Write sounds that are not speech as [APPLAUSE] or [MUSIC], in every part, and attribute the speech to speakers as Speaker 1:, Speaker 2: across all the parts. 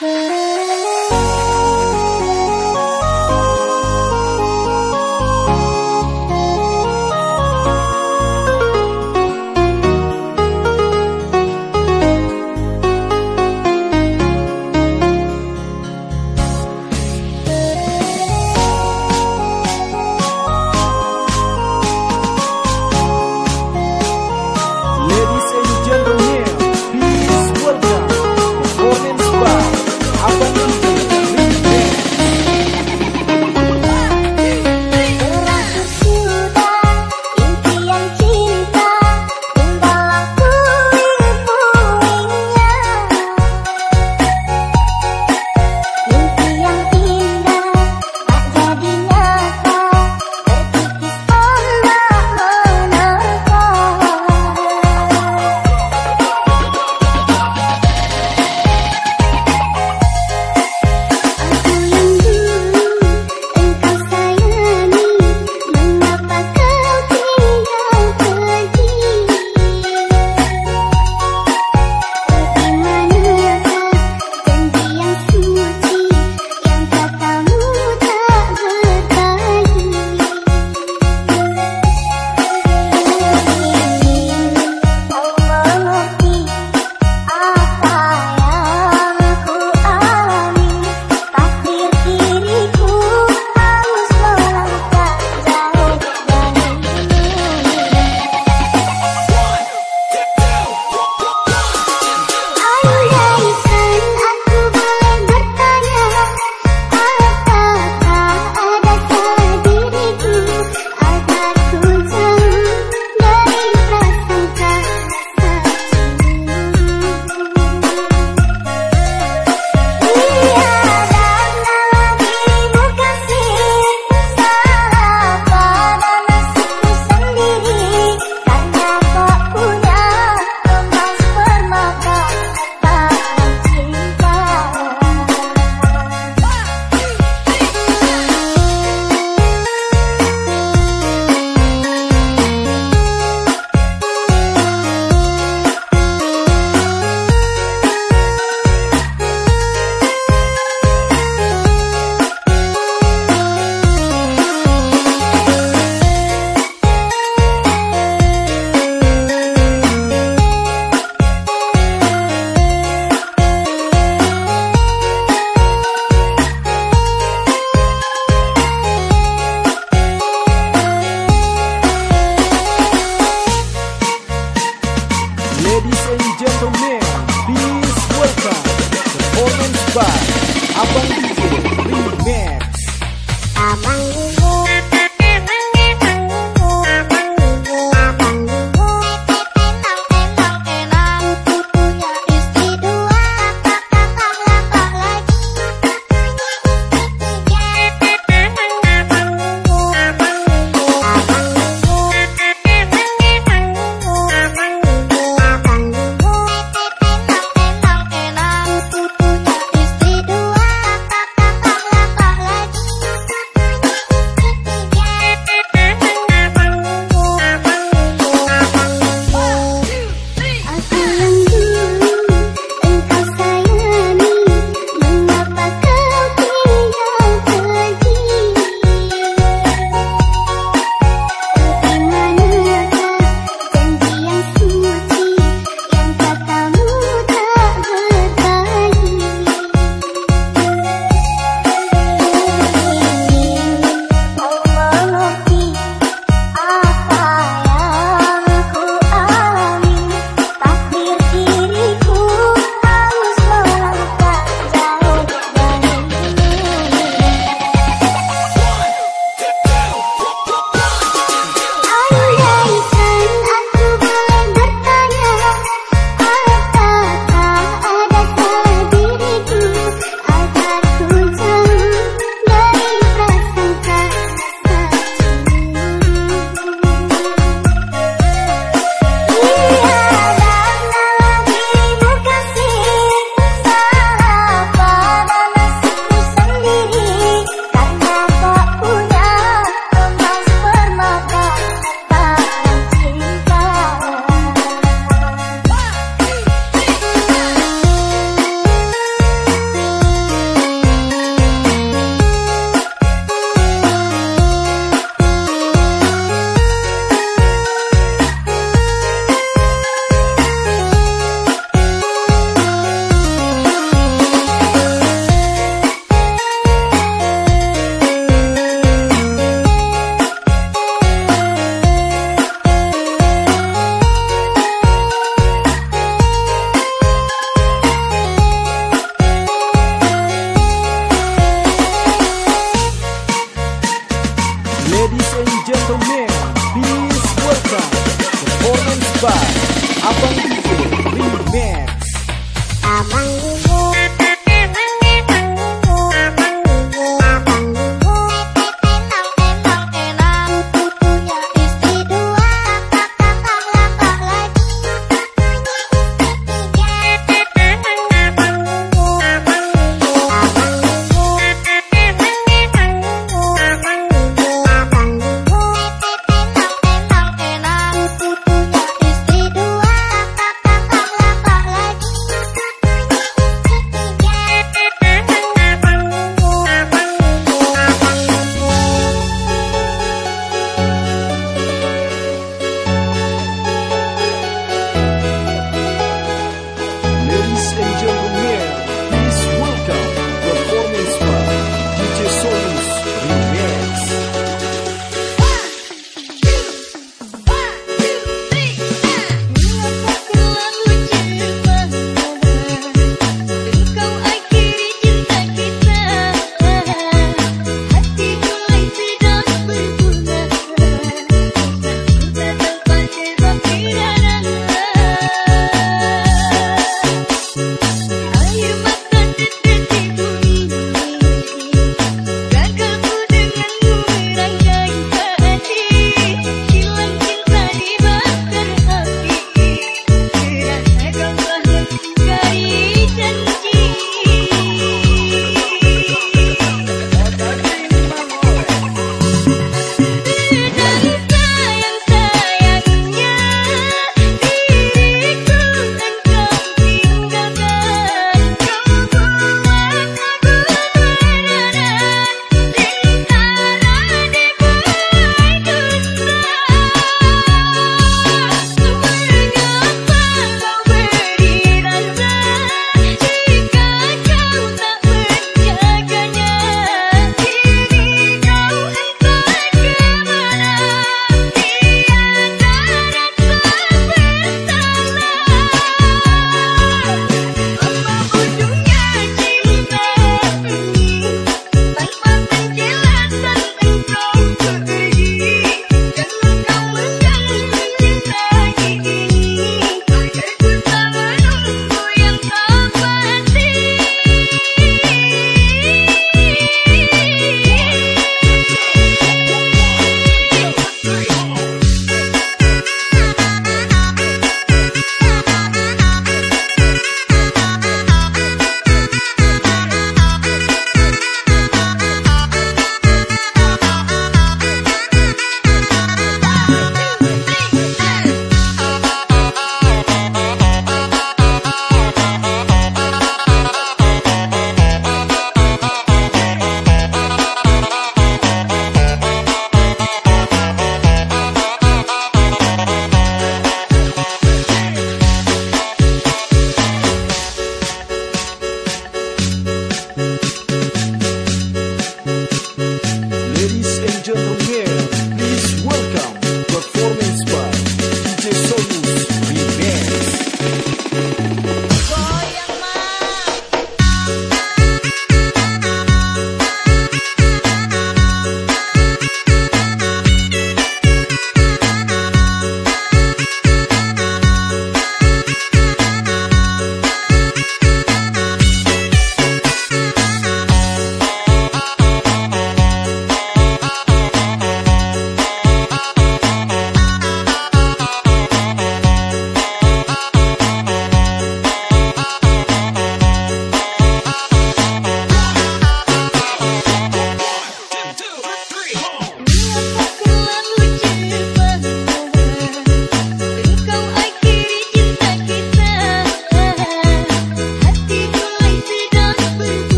Speaker 1: Bye. [LAUGHS]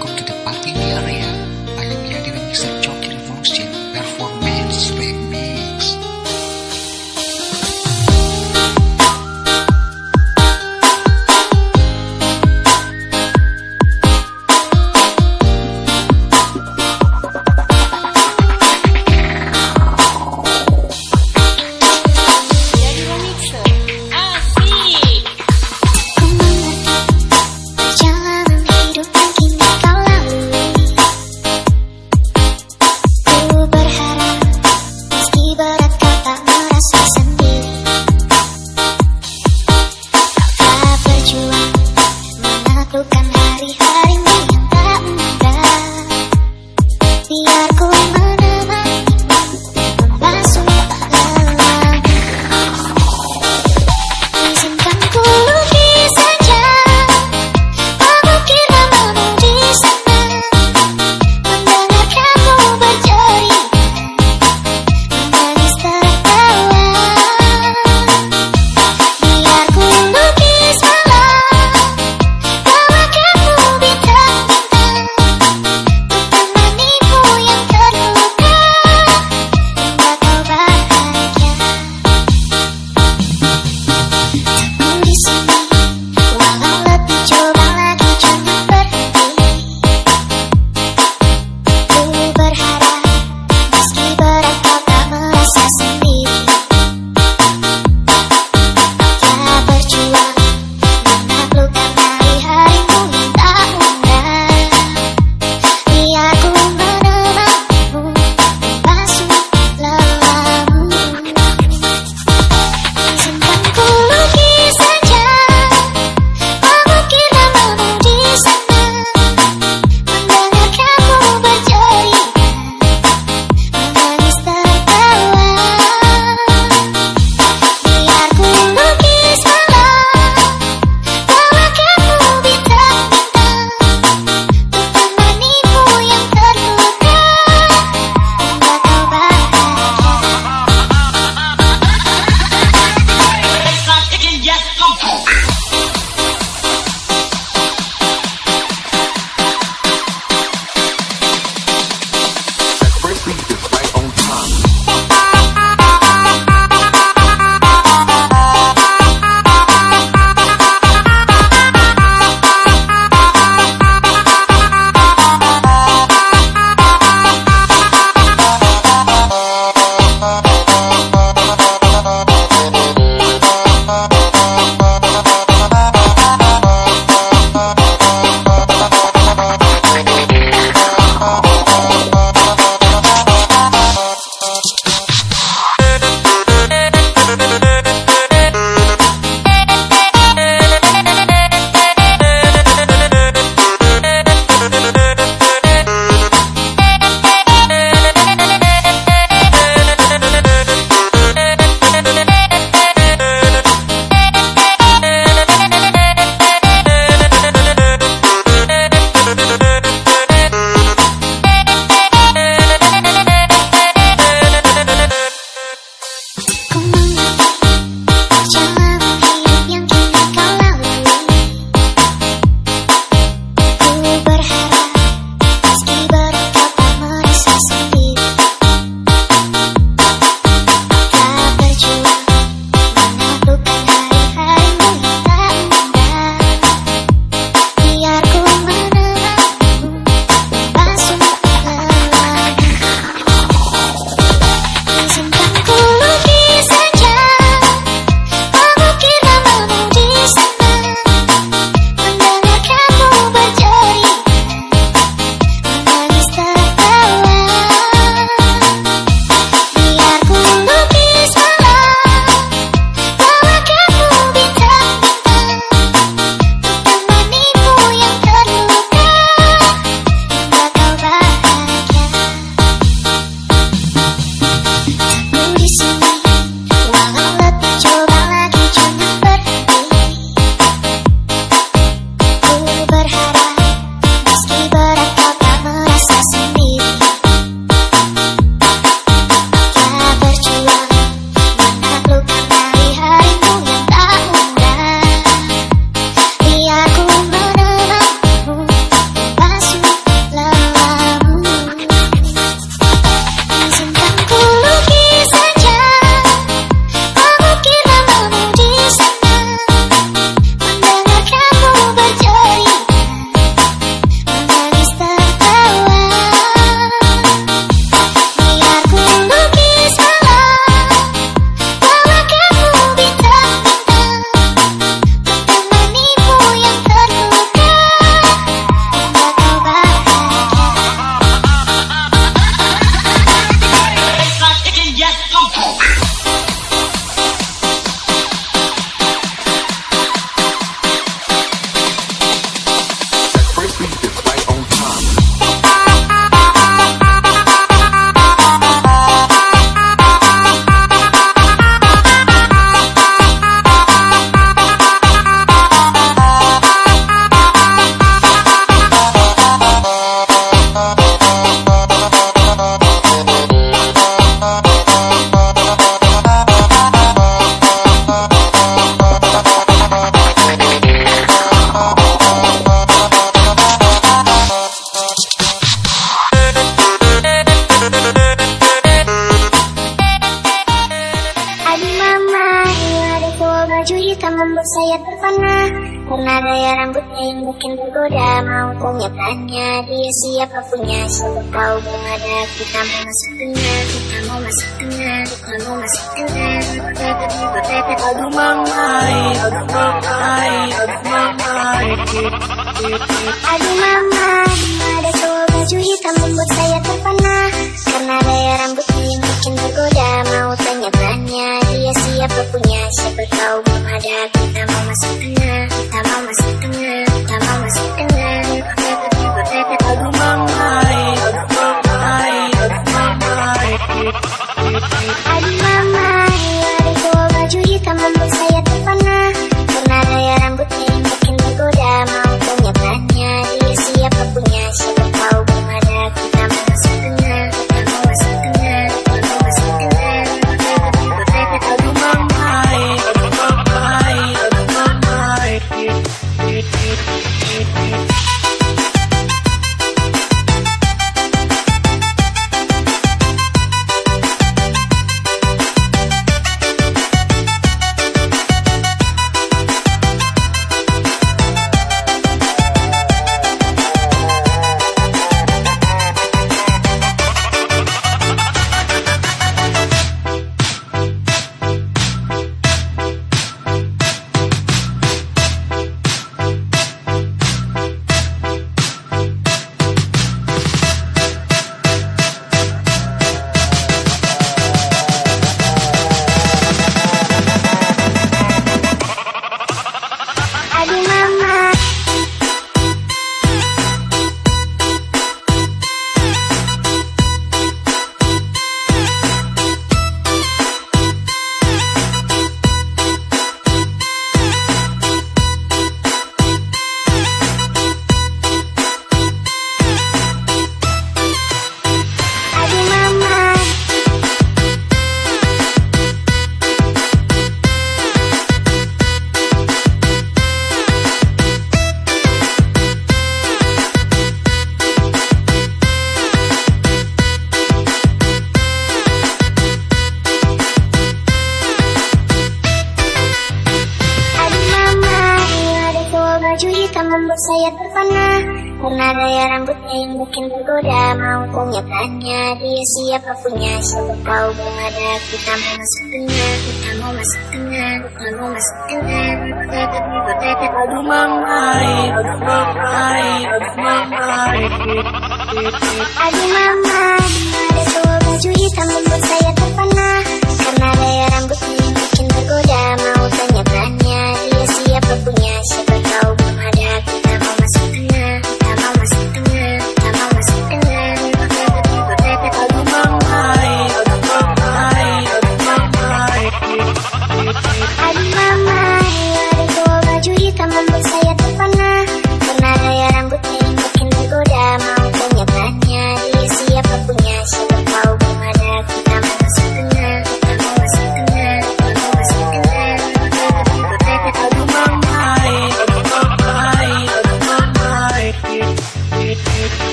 Speaker 1: welcome
Speaker 2: to the the area. I am Yadi with Mr.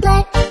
Speaker 3: Let